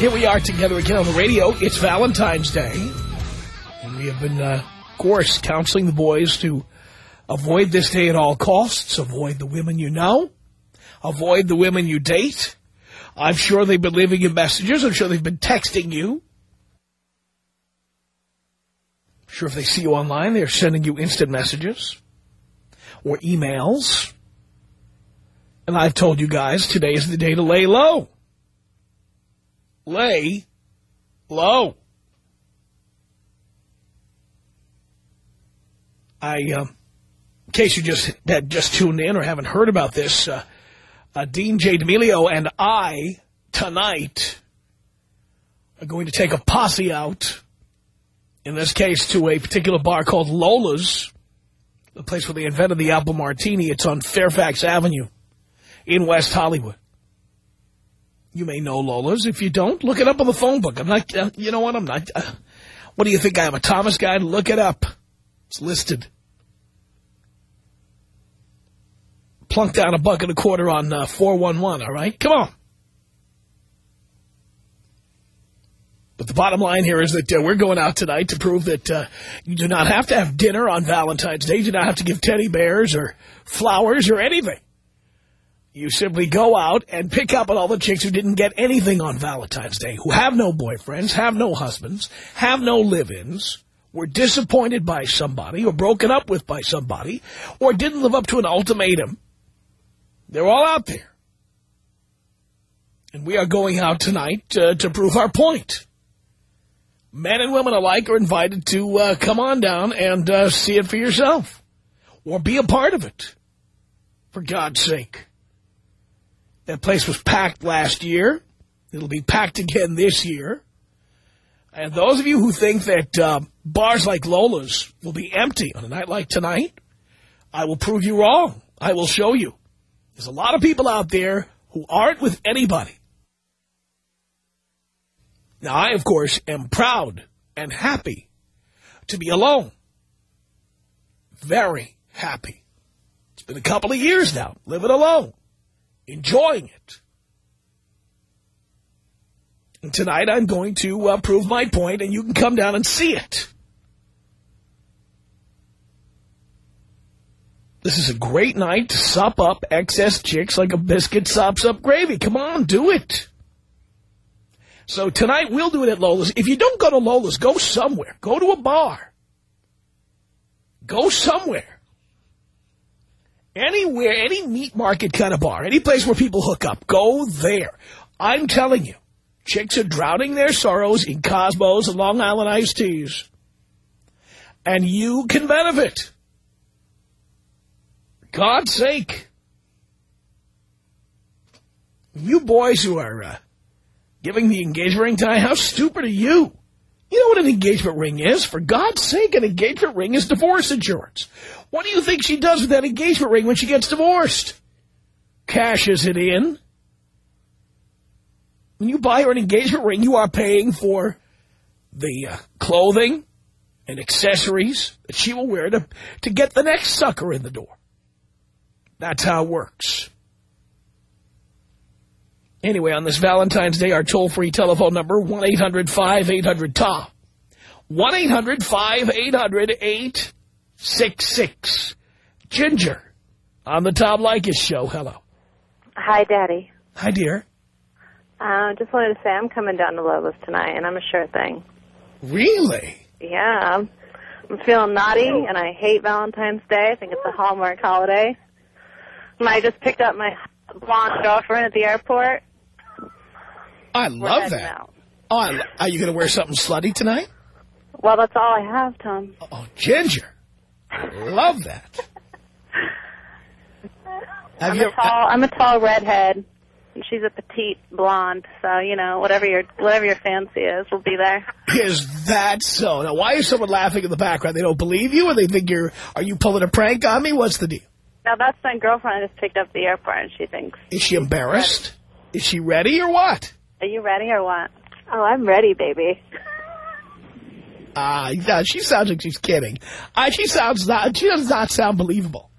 Here we are together again on the radio. It's Valentine's Day. And we have been, uh, of course, counseling the boys to avoid this day at all costs. Avoid the women you know. Avoid the women you date. I'm sure they've been leaving you messages. I'm sure they've been texting you. I'm sure if they see you online, they're sending you instant messages or emails. And I've told you guys, today is the day to lay low. Lay low. I, uh, in case you just had just tuned in or haven't heard about this, uh, uh, Dean J. D'Amelio and I, tonight, are going to take a posse out, in this case to a particular bar called Lola's, the place where they invented the apple martini. It's on Fairfax Avenue in West Hollywood. You may know Lola's. If you don't, look it up on the phone book. I'm not, uh, you know what, I'm not, uh, what do you think I am, a Thomas Guide? Look it up. It's listed. Plunk down a buck and a quarter on uh, 411, all right? Come on. But the bottom line here is that uh, we're going out tonight to prove that uh, you do not have to have dinner on Valentine's Day. You do not have to give teddy bears or flowers or anything. You simply go out and pick up on all the chicks who didn't get anything on Valentine's Day, who have no boyfriends, have no husbands, have no live-ins, were disappointed by somebody or broken up with by somebody, or didn't live up to an ultimatum. They're all out there. And we are going out tonight uh, to prove our point. Men and women alike are invited to uh, come on down and uh, see it for yourself. Or be a part of it. For God's sake. That place was packed last year. It'll be packed again this year. And those of you who think that uh, bars like Lola's will be empty on a night like tonight, I will prove you wrong. I will show you. There's a lot of people out there who aren't with anybody. Now, I, of course, am proud and happy to be alone. Very happy. It's been a couple of years now, living alone, enjoying it. And tonight I'm going to uh, prove my point, and you can come down and see it. This is a great night to sop up excess chicks like a biscuit sops up gravy. Come on, do it. So tonight we'll do it at Lola's. If you don't go to Lola's, go somewhere. Go to a bar. Go somewhere. Anywhere, any meat market kind of bar, any place where people hook up, go there. I'm telling you, chicks are drowning their sorrows in Cosmos and Long Island iced teas. And you can benefit. God's sake. You boys who are uh, giving the engagement ring to how stupid are you? You know what an engagement ring is? For God's sake, an engagement ring is divorce insurance. What do you think she does with that engagement ring when she gets divorced? Cashes it in. When you buy her an engagement ring, you are paying for the uh, clothing and accessories that she will wear to, to get the next sucker in the door. That's how it works. Anyway, on this Valentine's Day, our toll-free telephone number, 1-800-5800-TOM. 1-800-5800-866. Ginger, on the Tom Leykis show. Hello. Hi, Daddy. Hi, dear. Uh, just wanted to say I'm coming down to Lola's tonight, and I'm a sure thing. Really? Yeah, I'm, I'm feeling naughty, and I hate Valentine's Day. I think it's a Hallmark holiday. And I just picked up my blonde girlfriend at the airport. I love that. out. Oh, I, are you going to wear something slutty tonight? Well, that's all I have, Tom. Oh, Ginger. I love that. Have I'm a tall, uh, I'm a tall redhead, and she's a petite blonde. So you know, whatever your whatever your fancy is, will be there. Is that so? Now, why is someone laughing in the background? They don't believe you, or they think you're, are you pulling a prank on me? What's the deal? Now that's my girlfriend I just picked up the airport, and she thinks, Is she embarrassed? Is she ready or what? "Are you ready or what?" Oh, I'm ready, baby. Ah, uh, she sounds like she's kidding. Uh, she sounds not, she does not sound believable.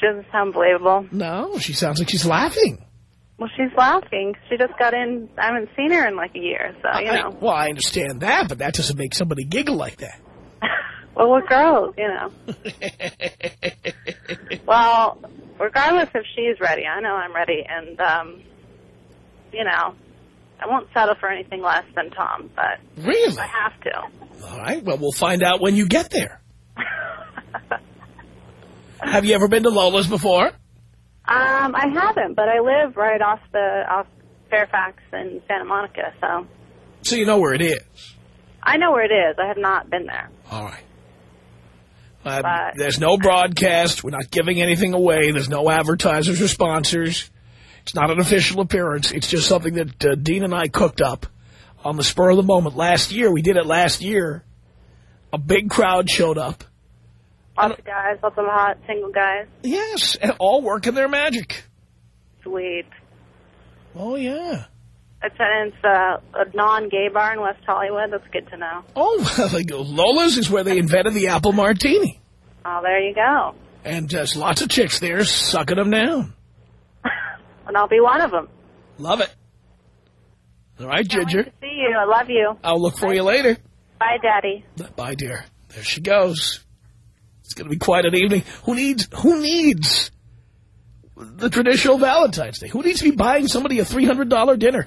She doesn't sound believable. No, she sounds like she's laughing. Well, she's laughing. She just got in. I haven't seen her in like a year, so you I- know. well, I understand that, but that doesn't make somebody giggle like that. well, we're girls, you know. Well, regardless if she's ready, I know I'm ready, and um, you know, I won't settle for anything less than Tom, but really? I have to. All right, well, we'll find out when you get there. Have you ever been to Lola's before? Um, I haven't, but I live right off the off Fairfax and Santa Monica, so So you know where it is. I know where it is. I have not been there. All right. Uh, there's no broadcast. We're not giving anything away. There's no advertisers or sponsors. It's not an official appearance. It's just something that uh, Dean and I cooked up on the spur of the moment. Last year, we did it last year. A big crowd showed up. Lots of guys, lots of hot single guys. Yes, and all working their magic. Sweet. Oh, yeah. It's a, it's a, non-gay bar in West Hollywood. That's good to know. Oh, go. Lola's is where they invented the apple martini. Oh, there you go. And there's lots of chicks there sucking them down. And I'll be one of them. Love it. All right, Ginger. See you. I love you. I'll look for you later. Bye, Daddy. Bye, dear. There she goes. It's going to be quite an evening. Who needs, who needs the traditional Valentine's Day? Who needs to be buying somebody a $300 dinner?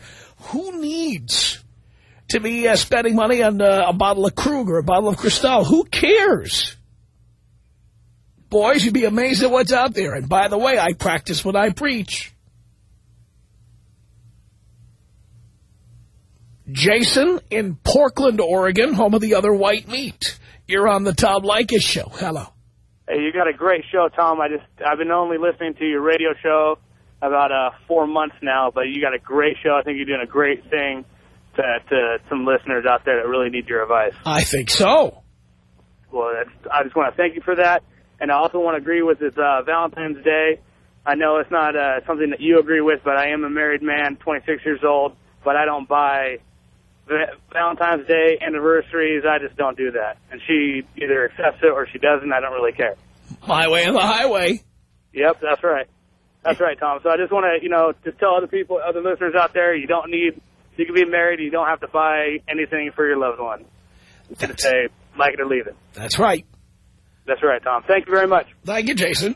Who needs to be uh, spending money on uh, a bottle of Krug or a bottle of Cristal? Who cares? Boys, you'd be amazed at what's out there. And by the way, I practice what I preach. Jason in Portland, Oregon, home of the other white meat. You're on the Tom Leykis show. Hello. Hey, you got a great show, Tom. I just I've been only listening to your radio show about uh four months now, but you got a great show. I think you're doing a great thing to to some listeners out there that really need your advice. I think so. Well, that's, I just want to thank you for that, and I also want to agree with this uh, Valentine's Day. I know it's not uh, something that you agree with, but I am a married man, 26 years old, but I don't buy Valentine's Day anniversaries. I just don't do that, and she either accepts it or she doesn't. I don't really care. My way on the highway. Yep, that's right. That's right, Tom. So I just want to, you know, just tell other people, other listeners out there, you don't need, you can be married, you don't have to buy anything for your loved one. You can say, like it or leave it. that's right. That's right, Tom. Thank you very much. Thank you, Jason.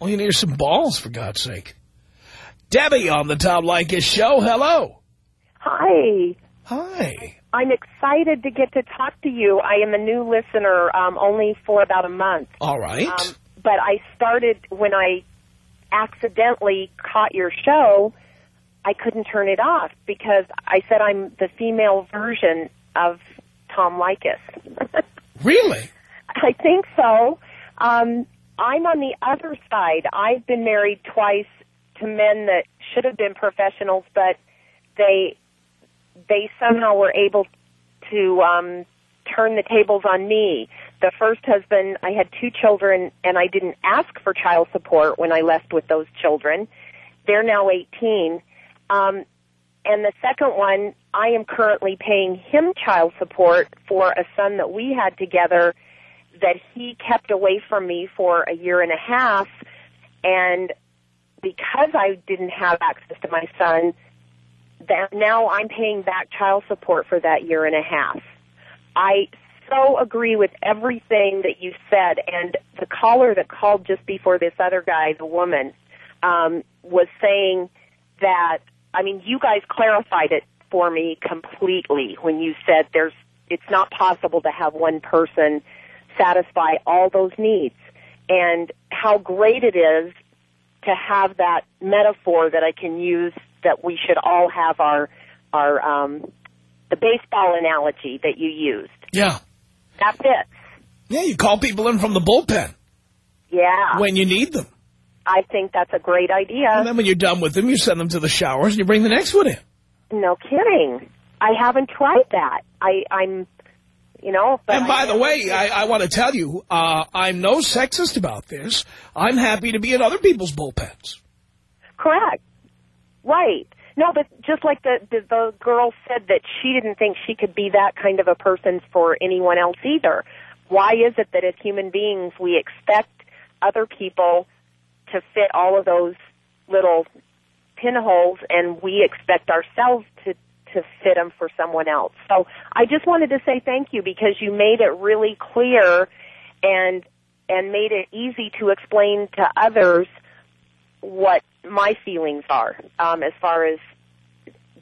Well, you need some balls, for God's sake. Debbie on the Tom Leykis show. Hello. Hi. Hi. I'm excited to get to talk to you. I am a new listener, um, only for about a month. All right. Um, but I started when I accidentally caught your show. I couldn't turn it off because I said I'm the female version of Tom Leykis. really? I think so. Um, I'm on the other side. I've been married twice to men that should have been professionals, but they they somehow were able to um, turn the tables on me. The first husband, I had two children, and I didn't ask for child support when I left with those children. They're now 18. Um, and the second one, I am currently paying him child support for a son that we had together that he kept away from me for a year and a half. And because I didn't have access to my son, that now I'm paying back child support for that year and a half. I so agree with everything that you said, and the caller that called just before this other guy, the woman, um, was saying that I mean, you guys clarified it for me completely when you said there's, it's not possible to have one person satisfy all those needs. And how great it is to have that metaphor that I can use that we should all have our, our, um, the baseball analogy that you used. Yeah. That fits. Yeah, you call people in from the bullpen Yeah. when you need them. I think that's a great idea. And then when you're done with them, you send them to the showers and you bring the next one in. No kidding. I haven't tried that. I, I'm, you know. But and by I- the way, I, I want to tell you, uh, I'm no sexist about this. I'm happy to be in other people's bullpens. correct, right? No, but just like the, the the girl said that she didn't think she could be that kind of a person for anyone else either. Why is it that as human beings we expect other people to fit all of those little pinholes, and we expect ourselves to to fit them for someone else. So I just wanted to say thank you because you made it really clear and and made it easy to explain to others what my feelings are um, as far as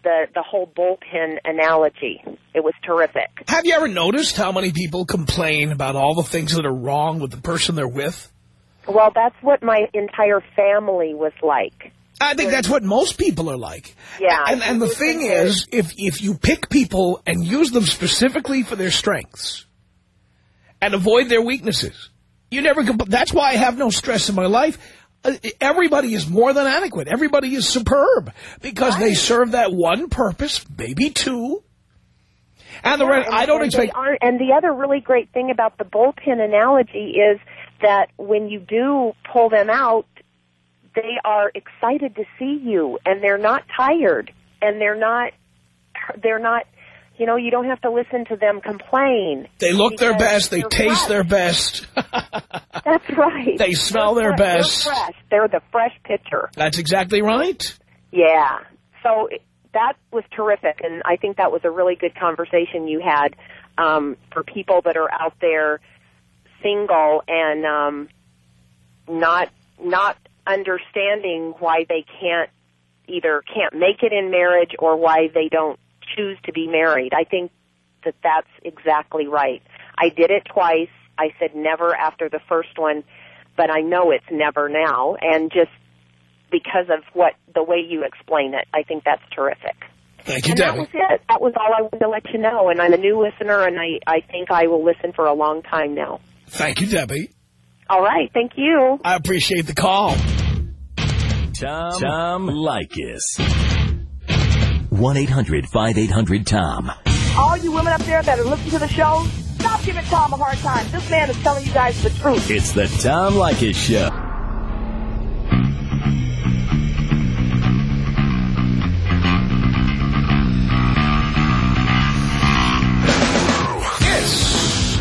the the whole bullpen analogy. It was terrific. Have you ever noticed how many people complain about all the things that are wrong with the person they're with? Well, that's what my entire family was like. I think that's what most people are like. Yeah. And, and the thing is, if, if you pick people and use them specifically for their strengths and avoid their weaknesses, you never, that's why I have no stress in my life. Everybody is more than adequate. Everybody is superb because they serve that one purpose, maybe two. And the rest, And- I don't expect, and the other really great thing about the bullpen analogy is that when you do pull them out, they are excited to see you, and they're not tired, and they're not, they're not. You know, you don't have to listen to them complain. they look their best, they taste fresh. their best. That's right. They smell They're their fre- best. They're fresh. They're the fresh pitcher. That's exactly right. Yeah. So it- that was terrific, and I think that was a really good conversation you had um, for people that are out there single and um, not not understanding why they can't either can't make it in marriage or why they don't choose to be married. I think that that's exactly right. I did it twice. I said never after the first one, but I know it's never now, and just because of what the way you explain it. I think that's terrific. Thank you, And that Debbie. was it. That was all I wanted to let you know. And I'm a new listener, and I, I think I will listen for a long time now. Thank you, Debbie. All right. Thank you. I appreciate the call. Tom, Tom Leykis. 1-800-5800-TOM. all you women up there that are listening to the show, stop giving Tom a hard time. This man is telling you guys the truth. It's the Tom Leykis Show. Yes.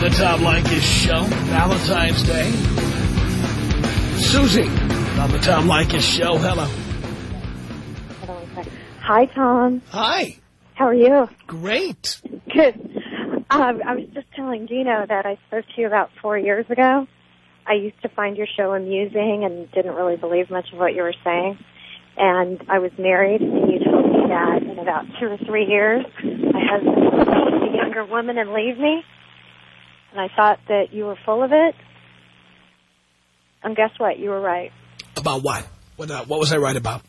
The Tom Leykis Show, Valentine's Day. Susie on the Tom Leykis Show. Hello. Hi, Tom. Hi. How are you? Great. Good. Um, I was just telling Dino that I spoke to you about four years ago. I used to find your show amusing and didn't really believe much of what you were saying. And I was married, and you told me that in about two or three years, my husband would meet a younger woman and leave me. And I thought that you were full of it. And guess what? You were right. About what? What, uh, what was I right about?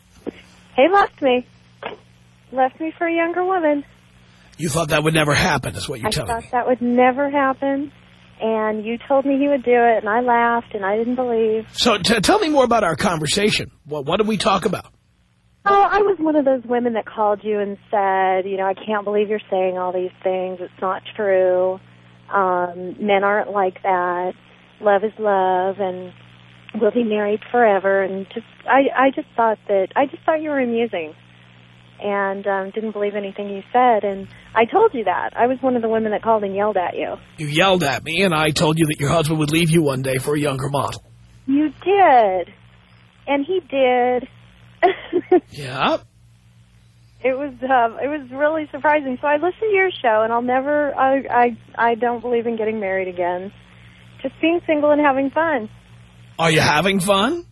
He left me. Left me for a younger woman. You thought that would never happen, is what you're I telling thought me. that would never happen. And you told me he would do it, and I laughed, and I didn't believe. So t tell me more about our conversation. What, what did we talk about? Oh, I was one of those women that called you and said, you know, I can't believe you're saying all these things. It's not true. Um, men aren't like that. Love is love, and we'll be married forever. And just, I, I just thought that, I just thought you were amusing, and um, didn't believe anything you said. And I told you that. I was one of the women that called and yelled at you. You yelled at me, and I told you that your husband would leave you one day for a younger model. You did, and he did. Yeah. It was um, it was really surprising. So I listened to your show, and I'll never. I I I don't believe in getting married again. Just being single and having fun. Are you having fun?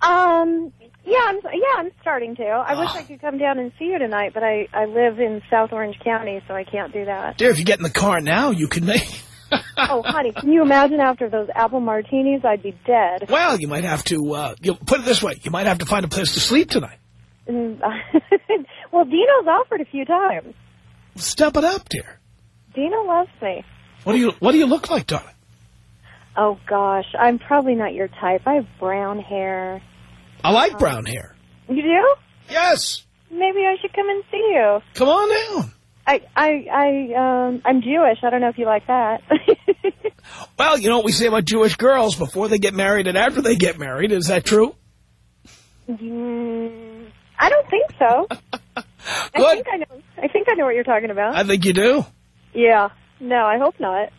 Um, Yeah, I'm yeah, I'm starting to. I wish I could come down and see you tonight, but I I live in South Orange County, so I can't do that. Dear, if you get in the car now, you can make... oh, honey, can you imagine after those apple martinis, I'd be dead. Well, you might have to, uh, you put it this way, you might have to find a place to sleep tonight. Well, Dino's offered a few times. Step it up, dear. Dino loves me. What do you What do you look like, darling? Oh gosh, I'm probably not your type. I have brown hair. I like brown hair. You do? Yes. Maybe I should come and see you. Come on down. I I I um I'm Jewish. I don't know if you like that. Well, you know what we say about Jewish girls before they get married and after they get married. Is that true? mm, I don't think so. I think I know. I think I know what you're talking about. I think you do. yeah. No, I hope not.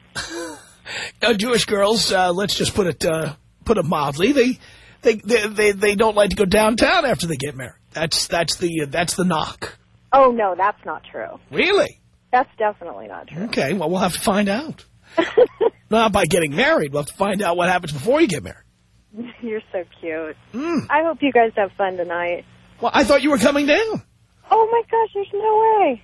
Jewish girls, uh, let's just put it uh, put it mildly, they, they they they they don't like to go downtown after they get married. That's that's the that's the knock. Oh no, that's not true. Really? That's definitely not true. Okay. Well, we'll have to find out. Not by getting married. We'll have to find out what happens before you get married. You're so cute. Mm. I hope you guys have fun tonight. Well, I thought you were coming down. Oh my gosh, there's no way.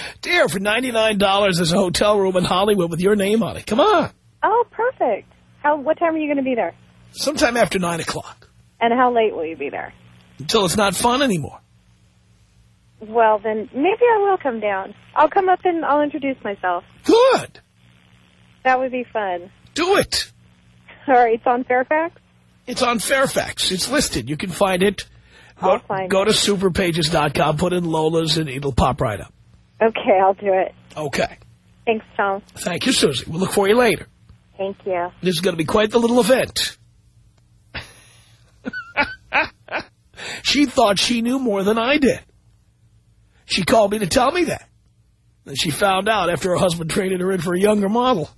Dear, for $99, there's a hotel room in Hollywood with your name on it. Come on. Oh, perfect. How? What time are you going to be there? Sometime after 9 o'clock. And how late will you be there? Until it's not fun anymore. Well, then maybe I will come down. I'll come up and I'll introduce myself. Good. That would be fun. Do it. All right, it's on Fairfax? It's on Fairfax. It's listed. You can find it. Go, I'll find go it. to superpages.com, put in Lola's, and it'll pop right up. Okay, I'll do it. Okay. Thanks, Tom. Thank you, Susie. We'll look for you later. Thank you. This is going to be quite the little event. She thought she knew more than I did. She called me to tell me that. Then she found out after her husband traded her in for a younger model.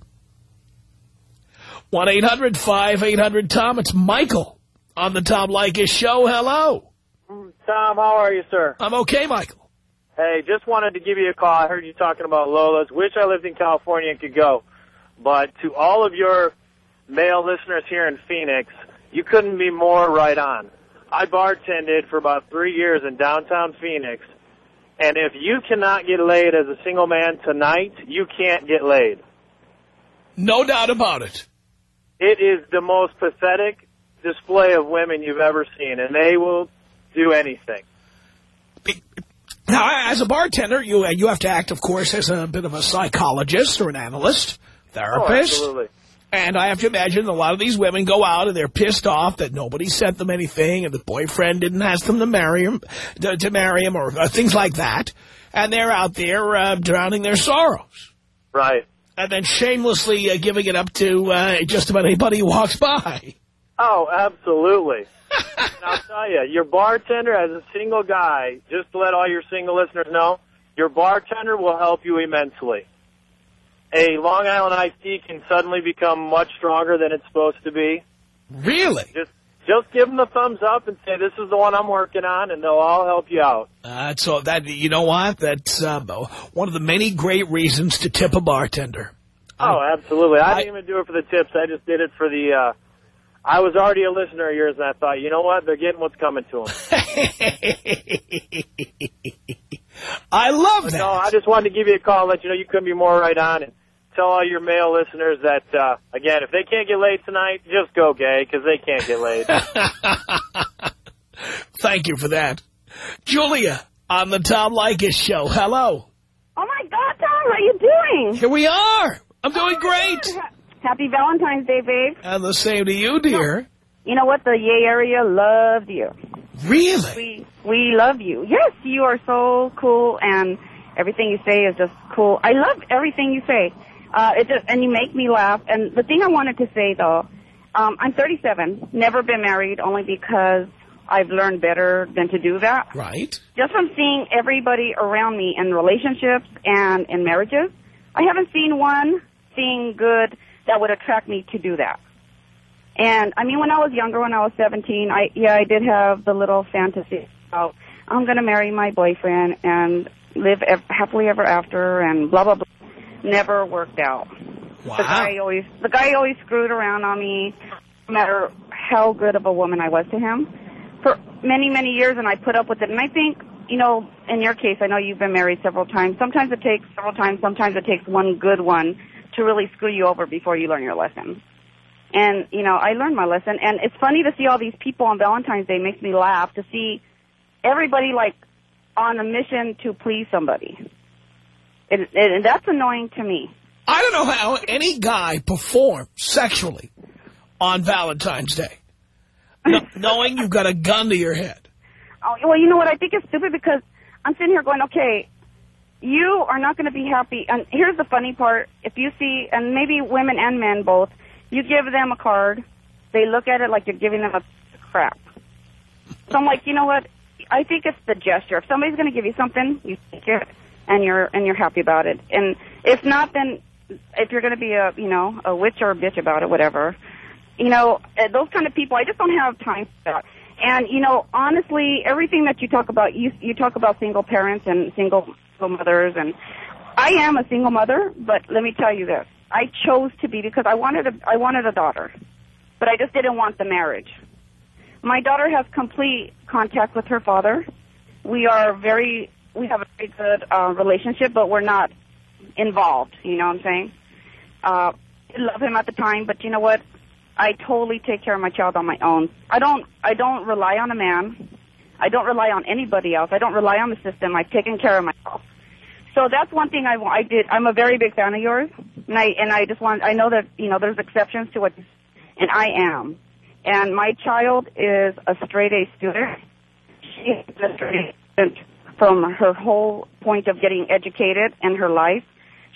1-800-5800-TOM. It's Michael on the Tom Leykis show. Hello. Tom, how are you, sir? I'm okay, Michael. Hey, just wanted to give you a call. I heard you talking about Lola's. Wish I lived in California and could go. But to all of your male listeners here in Phoenix, you couldn't be more right on. I bartended for about three years in downtown Phoenix, and if you cannot get laid as a single man tonight, you can't get laid. No doubt about it. It is the most pathetic display of women you've ever seen, and they will do anything. Now, as a bartender, you you have to act, of course, as a bit of a psychologist or an analyst, Oh, therapist. absolutely. And I have to imagine a lot of these women go out and they're pissed off that nobody sent them anything and the boyfriend didn't ask them to marry him, to, to marry him or uh, things like that. And they're out there uh, drowning their sorrows. Right. And then shamelessly uh, giving it up to uh, just about anybody who walks by. Oh, absolutely. and I'll tell you, your bartender as a single guy, just to let all your single listeners know, your bartender will help you immensely. A Long Island iced tea can suddenly become much stronger than it's supposed to be. Really? Just just give them the thumbs up and say, this is the one I'm working on, and they'll all help you out. Uh, so that, you know what? That's uh, one of the many great reasons to tip a bartender. Oh, absolutely. I, I- didn't even do it for the tips. I just did it for the, uh, I was already a listener of yours, and I thought, you know what? They're getting what's coming to them. I love that. No, I just wanted to give you a call and let you know you couldn't be more right on and tell all your male listeners that, uh, again, if they can't get laid tonight, just go gay because they can't get laid. Thank you for that. Julia on the Tom Leykis show. Hello. Oh my God, Tom, how are you doing? Here we are. I'm doing great. Happy Valentine's Day, babe. And the same to you, dear. You know what? The Yay area loved you. Really? We we love you. Yes, you are so cool, and everything you say is just cool. I love everything you say. Uh, it just and you make me laugh. And the thing I wanted to say though, um, I'm 37, never been married, only because I've learned better than to do that. Right. just from seeing everybody around me in relationships and in marriages, I haven't seen one thing good that would attract me to do that. And I mean, when I was younger, when I was 17, I yeah, I did have the little fantasy about I'm going to marry my boyfriend and live ev- happily ever after and blah blah blah. Never worked out. Wow. The guy always the guy always screwed around on me, no matter how good of a woman I was to him. For many, many years, and I put up with it. And I think, you know, in your case, I know you've been married several times. Sometimes it takes several times. Sometimes it takes one good one to really screw you over before you learn your lesson. And, you know, I learned my lesson. And it's funny to see all these people on Valentine's Day makes me laugh to see everybody, like, on a mission to please somebody. And, and that's annoying to me. I don't know how any guy performs sexually on Valentine's Day, no, knowing you've got a gun to your head. Oh, well, you know what? I think it's stupid because I'm sitting here going, okay, you are not going to be happy. And here's the funny part. If you see, and maybe women and men both, you give them a card, they look at it like you're giving them a crap. So I'm like, you know what? I think it's the gesture. If somebody's going to give you something, you take it, and you're and you're happy about it. And if not, then if you're going to be a you know a witch or a bitch about it, whatever, you know uh, those kind of people. I just don't have time for that. And you know, honestly, everything that you talk about, you you talk about single parents and single, single mothers, and I am a single mother. But let me tell you this: I chose to be because I wanted a I wanted a daughter, but I just didn't want the marriage. My daughter has complete contact with her father. We are very we have a very good uh, relationship, but we're not involved. You know what I'm saying? Uh, I love him at the time, but you know what? I totally take care of my child on my own. I don't. I don't rely on a man. I don't rely on anybody else. I don't rely on the system. I've taken care of myself. So that's one thing I, I did. I'm a very big fan of yours, and I and I just want. I know that you know there's exceptions to what, and I am. And my child is a straight A student. She is a straight A student from her whole point of getting educated in her life.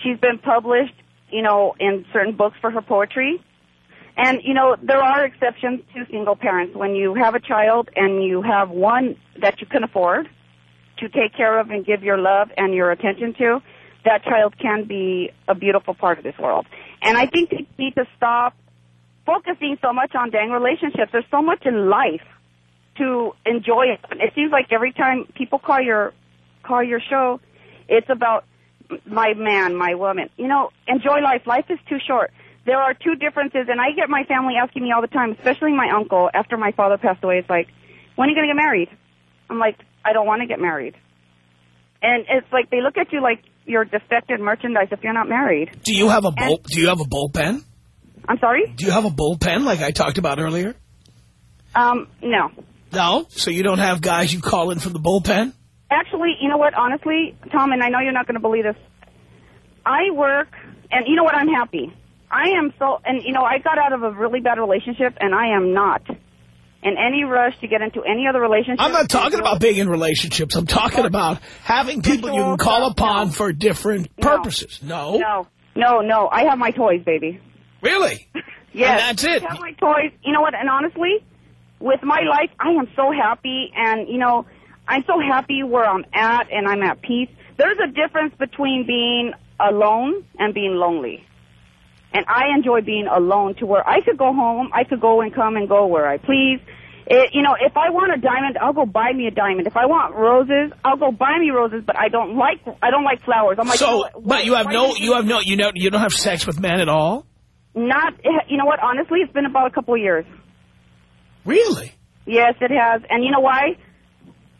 She's been published, you know, in certain books for her poetry. And, you know, there are exceptions to single parents. When you have a child and you have one that you can afford to take care of and give your love and your attention to, that child can be a beautiful part of this world. And I think we need to stop focusing so much on dang relationships. There's so much in life to enjoy it. It seems like every time people call your call your show, it's about my man, my woman. You know, enjoy life. Life is too short. There are two differences, and I get my family asking me all the time, especially my uncle. After my father passed away, it's like, when are you going to get married? I'm like, I don't want to get married. And it's like they look at you like you're defective merchandise if you're not married. Do you have a bull? Do you have a bullpen? I'm sorry. Do you have a bullpen like I talked about earlier? Um, no. No. So you don't have guys you call in from the bullpen? Actually, you know what? Honestly, Tom, and I know you're not going to believe this. I work, and you know what? I'm happy. I am so, and you know, I got out of a really bad relationship, and I am not in any rush to get into any other relationship. I'm not talking about being in relationships. I'm talking about having people you can call upon no. for different purposes. No. No. No, no. I have my toys, baby. Really? yes. And that's it. I have my toys. You know what? And honestly, with my life, I am so happy, and you know, I'm so happy where I'm at, and I'm at peace. There's a difference between being alone and being lonely. And I enjoy being alone to where I could go home, I could go and come and go where I please. It, you know, if I want a diamond, I'll go buy me a diamond. If I want roses, I'll go buy me roses. But I don't like I don't like flowers. I'm like, so, what, but you have no, you have no, you know, you don't have sex with men at all. Not, you know what? Honestly, it's been about a couple of years. Really? Yes, it has. And you know why?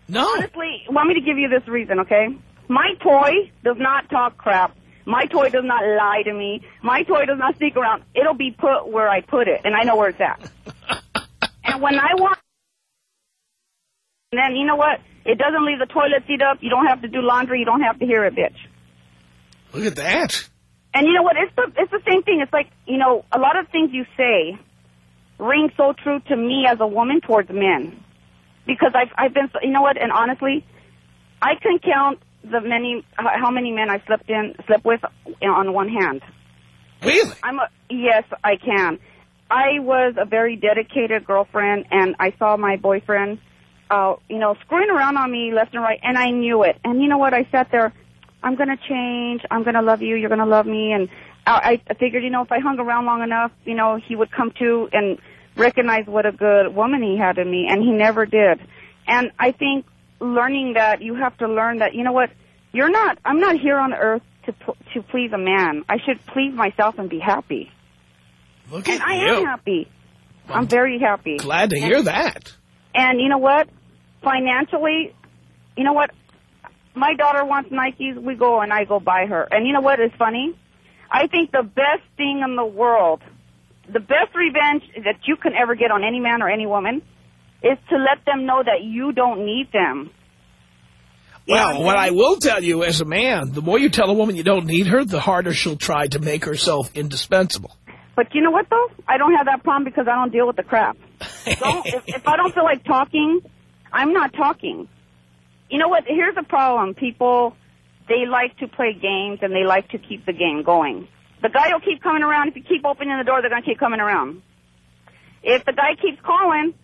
No. Honestly, want me to give you this reason, okay? My toy does not talk crap. My toy does not lie to me. My toy does not sneak around. It'll be put where I put it, and I know where it's at. and when I want, and then you know what? It doesn't leave the toilet seat up. You don't have to do laundry. You don't have to hear it, bitch. Look at that. And you know what? It's the it's the same thing. It's like you know a lot of things you say ring so true to me as a woman towards men because I've I've been you know what? And honestly, I can count the many how many men I slept in slept with on one hand. Really? I'm a yes, I can. I was a very dedicated girlfriend, and I saw my boyfriend, uh, you know, screwing around on me left and right, and I knew it. And you know what? I sat there. I'm gonna change. I'm gonna love you. You're gonna love me. And I, I figured, you know, if I hung around long enough, you know, he would come to and recognize what a good woman he had in me, and he never did. And I think learning that you have to learn that you know what you're not I'm not here on earth to to please a man. I should please myself and be happy. Look and at I you. am happy. I'm very happy. Glad to and, hear that. And you know what? financially, you know what? My daughter wants Nikes. We go and I go buy her. And you know what is funny? I think the best thing in the world, the best revenge that you can ever get on any man or any woman, is to let them know that you don't need them. Well, what I will tell you as a man, the more you tell a woman you don't need her, the harder she'll try to make herself indispensable. But you know what though? I don't have that problem because I don't deal with the crap. If, if I don't feel like talking, I'm not talking. You know what? Here's the problem. People, they like to play games and they like to keep the game going. The guy will keep coming around. If you keep opening the door, they're going to keep coming around. If the guy keeps calling,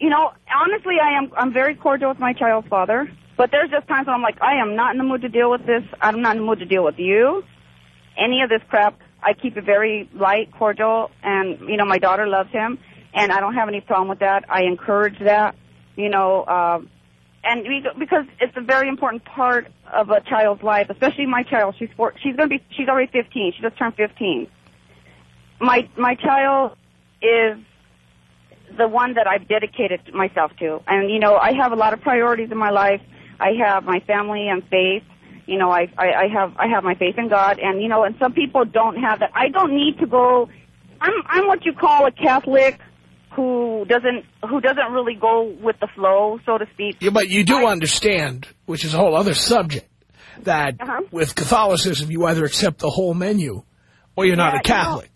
you know, honestly, I am, I'm very cordial with my child's father. But there's just times when I'm like, I am not in the mood to deal with this. I'm not in the mood to deal with you. Any of this crap. I keep it very light, cordial, and, you know, my daughter loves him, and I don't have any problem with that. I encourage that, you know, uh, and we, because it's a very important part of a child's life, especially my child. She's four, she's going to be, she's already 15. She just turned 15. My, my child is the one that I've dedicated myself to. And, you know, I have a lot of priorities in my life. I have my family and faith. You know, I, I, I have I have my faith in God, and you know, and some people don't have that. I don't need to go. I'm I'm what you call a Catholic who doesn't who doesn't really go with the flow, so to speak. Yeah, but you do understand, which is a whole other subject, that Uh-huh. with Catholicism you either accept the whole menu or you're not a Catholic.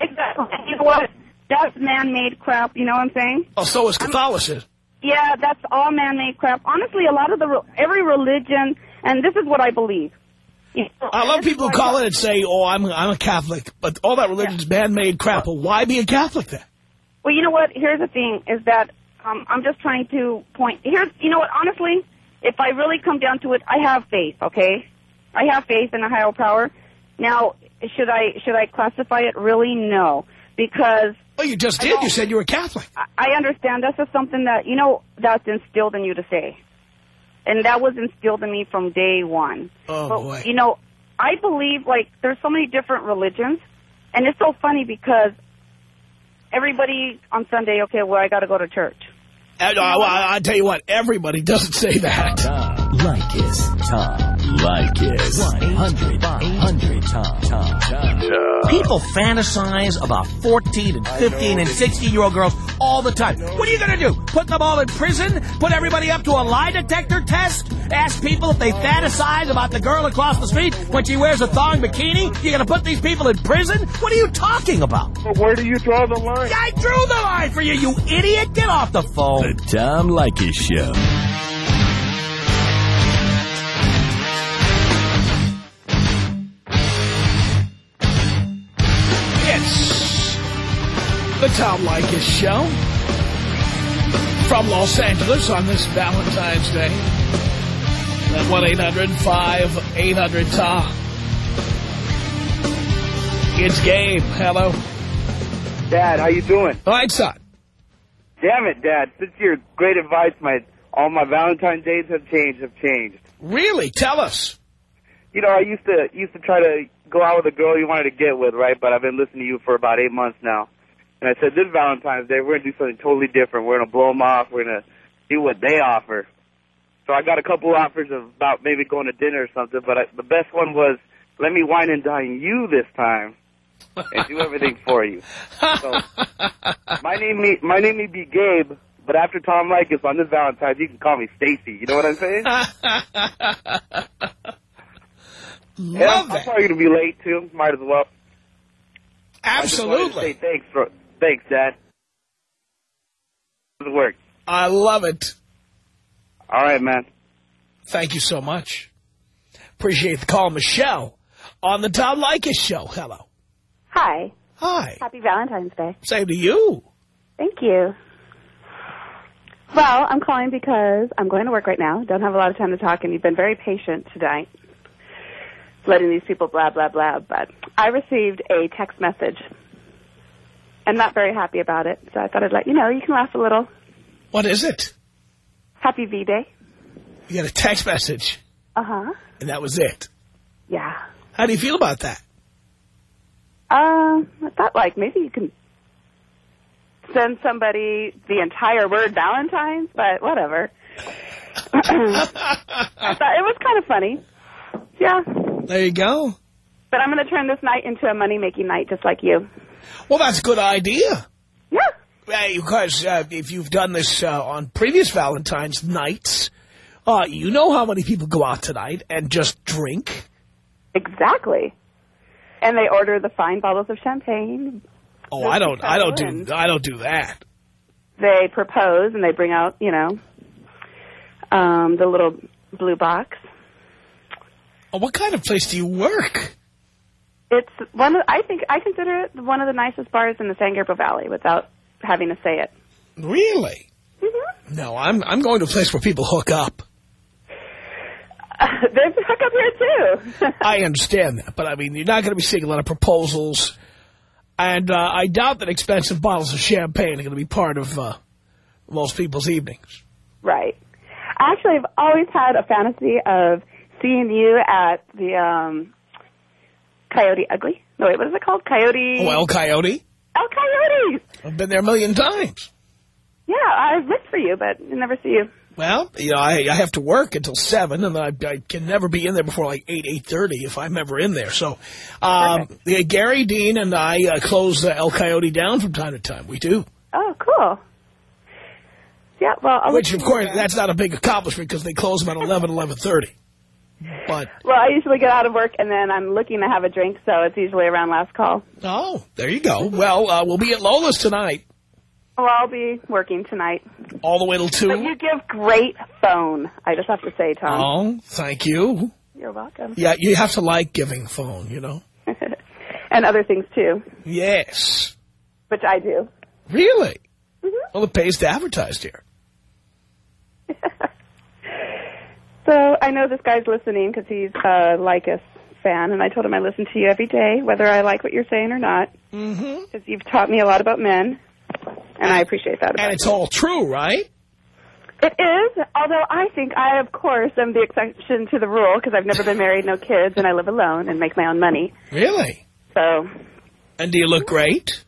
Exactly. You know what? That's man-made crap. You know what I'm saying? Oh, so is Catholicism. Yeah, that's all man-made crap. Honestly, a lot of the every religion, and this is what I believe. You know, I love people who call it and say, oh, I'm, I'm a Catholic, but all that religion's man-made crap. Well, why be a Catholic then? Well, you know what? Here's the thing: is that um, I'm just trying to point. Here's, you know what? Honestly, if I really come down to it, I have faith. Okay, I have faith in a higher power. Now, should I should I classify it? Really, no, because Well, you just did. You said you were Catholic. I- I understand that's just something that you know that's instilled in you to say, and that was instilled in me from day one. Oh, but, boy. You know, I believe like there's so many different religions, and it's so funny because everybody on Sunday, okay, well I got to go to church. And, uh, well, I, I tell you what, everybody doesn't say that. Like Leykis. Tom Leykis. 1-800-5800-TOM. Tom. Tom. People fantasize about 14 and 15 and 16 year old girls all the time. What are you going to do? Put them all in prison? Put everybody up to a lie detector test? Ask people if they fantasize about the girl across the street when she wears a thong bikini? You're going to put these people in prison? What are you talking about? But where do you draw the line? I drew the line for you, you idiot! Get off the phone. The Tom Leykis Show. The Tom Leykis Show from Los Angeles on this Valentine's Day. At 1-800-5800-TOM. It's Gabe. Hello. Dad, how you doing? All right, son. Damn it, Dad. Since your great advice, my all my Valentine's days have changed. Have changed. Really? Tell us. You know, I used to used to try to go out with a girl you wanted to get with, right? But I've been listening to you for about eight months now, and I said this Valentine's Day we're gonna do something totally different. We're gonna blow them off. We're gonna see what they offer. So I got a couple offers of about maybe going to dinner or something, but I, the best one was let me wine and dine you this time and do everything for you. So my name may, my name may be Gabe, but after Tom Leykis on this Valentine's, you can call me Stacy. You know what I'm saying? And I'm, I'm probably gonna be late too. Might as well. To Absolutely. say thanks for thanks, Dad. It work. I love it. All right, man. Thank you so much. Appreciate the call, Michelle, on the Tom Leykis Show. Hello. Hi. Hi. Happy Valentine's Day. Same to you. Thank you. Well, I'm calling because I'm going to work right now. Don't have a lot of time to talk, and you've been very patient tonight, letting these people blah, blah, blah. But I received a text message. I'm not very happy about it, so I thought I'd let you know. You can laugh a little. What is it? Happy V-Day. You got a text message, Uh-huh. and that was it. Yeah. How do you feel about that? Um, I thought, like, maybe you can send somebody the entire word Valentine's, but whatever. I thought it was kind of funny. Yeah. There you go. But I'm going to turn this night into a money-making night just like you. Well, that's a good idea. Yeah. Because uh, if you've done this uh, on previous Valentine's nights, uh, you know how many people go out tonight and just drink. Exactly. And they order the fine bottles of champagne. Oh, I don't, I don't do, I don't do that. They propose and they bring out, you know, um, the little blue box. Oh, what kind of place do you work? It's one. Of, I think I consider it one of the nicest bars in the San Gabriel Valley, without having to say it. Really? Mm-hmm. No, I'm I'm going to a place where people hook up. There's a hook up here too. I understand that, but I mean, you're not going to be seeing a lot of proposals, and uh, I doubt that expensive bottles of champagne are going to be part of uh, most people's evenings. Right. Actually, I've always had a fantasy of seeing you at the um, Coyote Ugly. No, wait, what is it called? Coyote. Oh, El Coyote. El Coyote. I've been there a million times. Yeah, I've looked for you, but I never see you. Well, you know, I, I have to work until 7, and I, I can never be in there before like 8, 8.30 if I'm ever in there. So um, yeah, Gary Dean and I uh, close uh, El Coyote down from time to time. We do. Oh, cool. Yeah, well, I'll Which, of course, that's not a big accomplishment because they close them at 11, 11.30. But Well, I usually get out of work and then I'm looking to have a drink, so it's usually around last call. Oh, there you go. Well, uh, we'll be at Lola's tonight. Well, I'll be working tonight. All the way till 2. But you give great phone, I just have to say, Tom. Oh, thank you. You're welcome. Yeah, you have to like giving phone, you know. and other things, too, Yes. which I do. Really? Mm-hmm. Well, it pays to advertise here. So I know this guy's listening because he's a Leykis fan, and I told him I listen to you every day, whether I like what you're saying or not. Mm-hmm. Because you've taught me a lot about men, and I appreciate that. About And it's all true, right? It is, although I think I, of course, am the exception to the rule because I've never been married, no kids, and I live alone and make my own money. Really? So, And do you look great?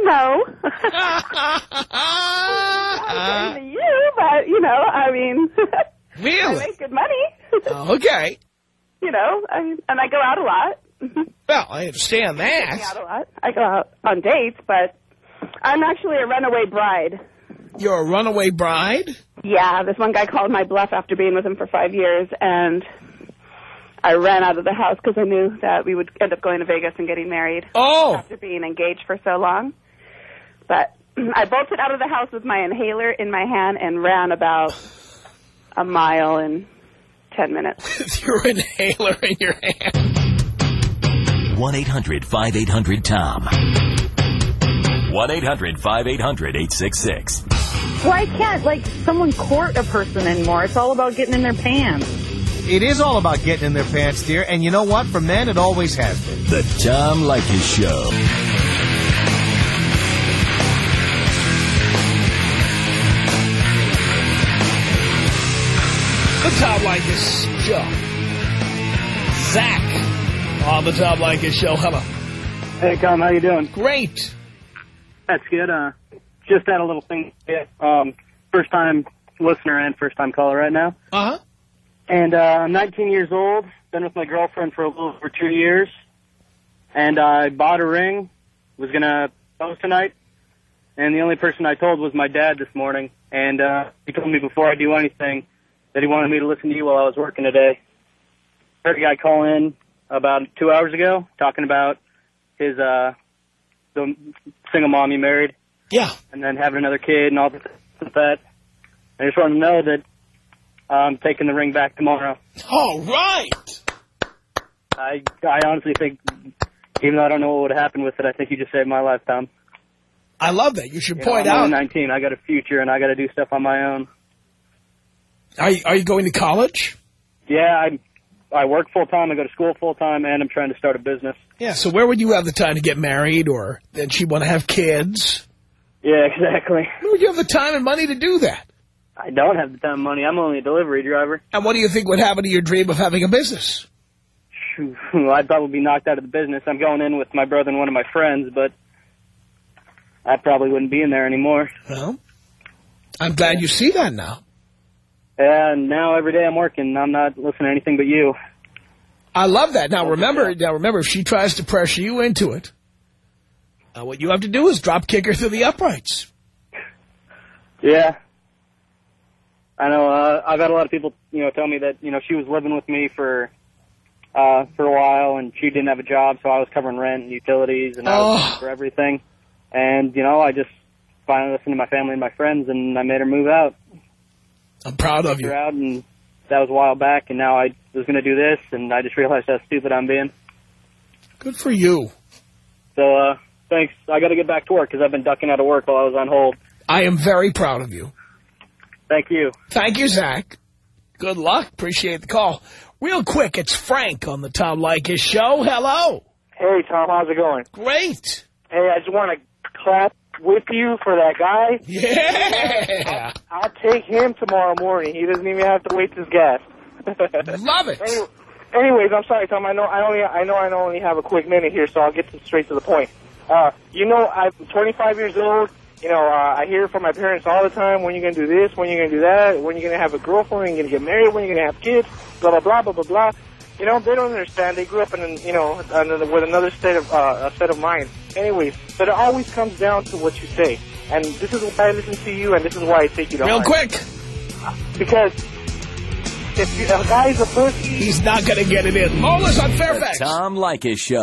no. I'm to you, but, you know, I mean, I make good money. Oh, okay. you know, I mean, and I go out a lot. Well, I understand that. I go out a lot. I go out on dates, but I'm actually a runaway bride. You're a runaway bride? Yeah, this one guy called my bluff after being with him for five years, and I ran out of the house because I knew that we would end up going to Vegas and getting married Oh, after being engaged for so long. But I bolted out of the house with my inhaler in my hand and ran about a mile in ten minutes. with your inhaler in your hand. 1-800-5800-TOM. 1-800-5800-866. Why can't, like, someone court a person anymore? It's all about getting in their pants. It is all about getting in their pants, dear. And you know what? For men, it always has been. The Tom Leykis Show. Leykis Show. Zach on the Tom Leykis Show. Hello. Hey, Tom, how you doing? Great. That's good. Uh, just had a little thing. Um, first time listener and first time caller right now. Uh-huh. And uh, I'm 19 years old. Been with my girlfriend for a little over two years. And I bought a ring. Was gonna propose tonight. And the only person I told was my dad this morning. And uh, he told me before I do anything that he wanted me to listen to you while I was working today. Heard a guy call in about two hours ago talking about his uh the single mom he married. Yeah. And then having another kid and all that. that. I just want to know that I'm taking the ring back tomorrow. All right. I I honestly think, even though I don't know what would happen with it, I think you just saved my life, Tom. I love that. You should You know, point I'm out. only 19. I got a future, and I got to do stuff on my own. Are you, are you going to college? Yeah, I I work full time. I go to school full time, and I'm trying to start a business. Yeah, so where would you have the time to get married or then she want to have kids? Yeah, exactly. Where would you have the time and money to do that? I don't have the time and money. I'm only a delivery driver. And what do you think would happen to your dream of having a business? I'd probably be knocked out of the business. I'm going in with my brother and one of my friends, but I probably wouldn't be in there anymore. Well, I'm glad you see that now. And now every day I'm working, I'm not listening to anything but you. I love that. Now remember, now remember, if she tries to pressure you into it, uh, what you have to do is drop kick her through the uprights. Yeah. I know, uh, I've had a lot of people, you know, tell me that, you know, she was living with me for, uh, for a while and she didn't have a job, so I was covering rent and utilities and I was Oh. for everything. And, you know, I just finally listened to my family and my friends and I made her move out. I'm proud of you. Her out and that was a while back and now I was going to do this and I just realized how stupid I'm being. Good for you. So, uh, thanks. I got to get back to work because I've been ducking out of work while I was on hold. I am very proud of you. Thank you. Thank you, Zach. Good luck. Appreciate the call. Real quick, it's Frank on the Tom Leykis show. Hello. Hey, Tom, how's it going? Great. Hey, I just want to clap with you for that guy. Yeah. I'll, I'll take him tomorrow morning. He doesn't even have to waste his gas. Love it. Anyway, anyways, I'm sorry, Tom. I know I only I know I only have a quick minute here, so I'll get to, straight to the point. Uh, you know, I'm 25 years old. You know, uh, I hear from my parents all the time, when you going to do this, when you going to do that, when you going to have a girlfriend, when you going to get married, when you going to have kids, blah, blah, blah, blah, blah, blah. You know, they don't understand. They grew up in, an, you know, another, with another state of, uh, a set of mind. Anyways, but it always comes down to what you say. And this is why I listen to you, and this is why I take you to Real heart. quick. Because if you, a guy's a pussy... He's not going to get it in. Always on Fairfax. Tom Leykis Show.